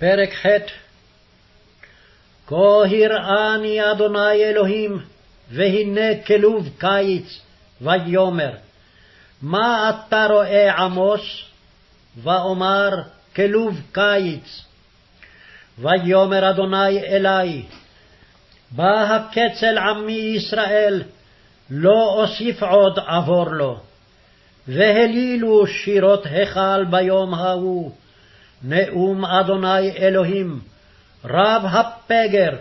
פרק ח' כה הראני אדוני אלוהים, והנה כלוב קיץ, ויאמר, מה אתה רואה עמוס? ואומר, כלוב קיץ. ויאמר אדוני אלי, בא הקצל עמי ישראל, לא אוסיף עוד עבור לו. והלילו שירות היכל ביום ההוא, נאום אדוני אלוהים, רב הפגר,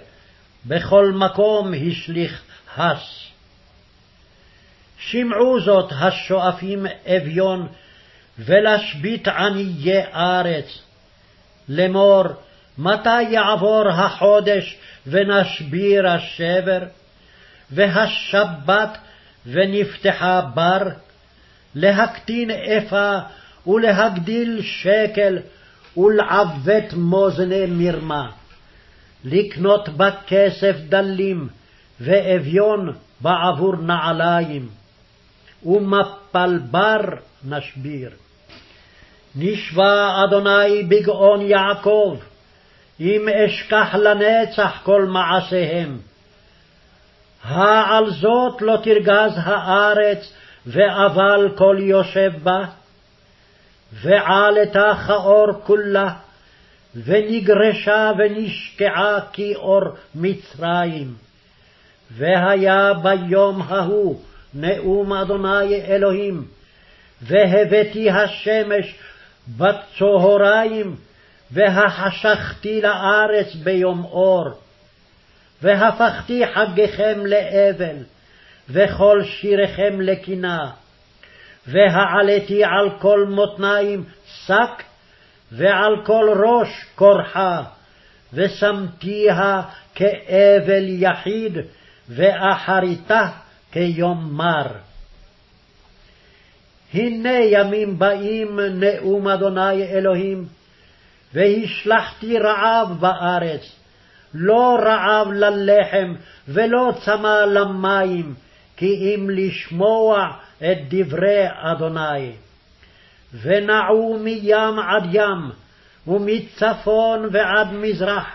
בכל מקום השליך הס. שמעו זאת השואפים אביון, ולשבית עניי ארץ. לאמור, מתי יעבור החודש ונשביר השבר? והשבת ונפתחה בר? להקטין אפה ולהגדיל שקל ולעוות מאזני מרמה. לקנות בה כסף דלים ואביון בעבור נעליים. ומפל בר נשביר. נשבע אדוני בגאון יעקב, אם אשכח לנצח כל מעשיהם. העל זאת לא תרגז הארץ, ואבל כל יושב בה, ועלתה כאור כולה, ונגרשה ונשקעה כאור מצרים. והיה ביום ההוא נאום אדוני אלוהים, והבאתי השמש בצהריים, והחשכתי לארץ ביום אור. והפכתי חגיכם לאבל, וכל שיריכם לקינה. והעליתי על כל מותניים שק, ועל כל ראש כורחה, ושמתיה כאבל יחיד, ואחריתה כיום מר. הנה ימים באים נאום אדוני אלוהים, והשלחתי רעב בארץ, לא רעב ללחם ולא צמא למים, כי אם לשמוע את דברי אדוני. ונעו מים עד ים, ומצפון ועד מזרח.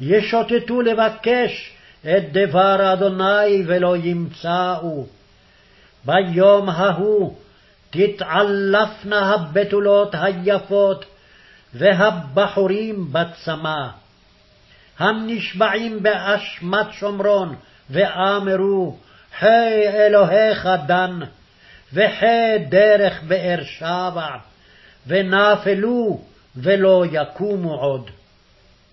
ישוטטו לבקש את דבר אדוני ולא ימצאו. ביום ההוא תתעלפנה הבתולות היפות והבחורים בצמא. הנשבעים באשמת שומרון, ואמרו, חי אלוהיך דן, וחי דרך באר שבע, ונפלו ולא יקומו עוד.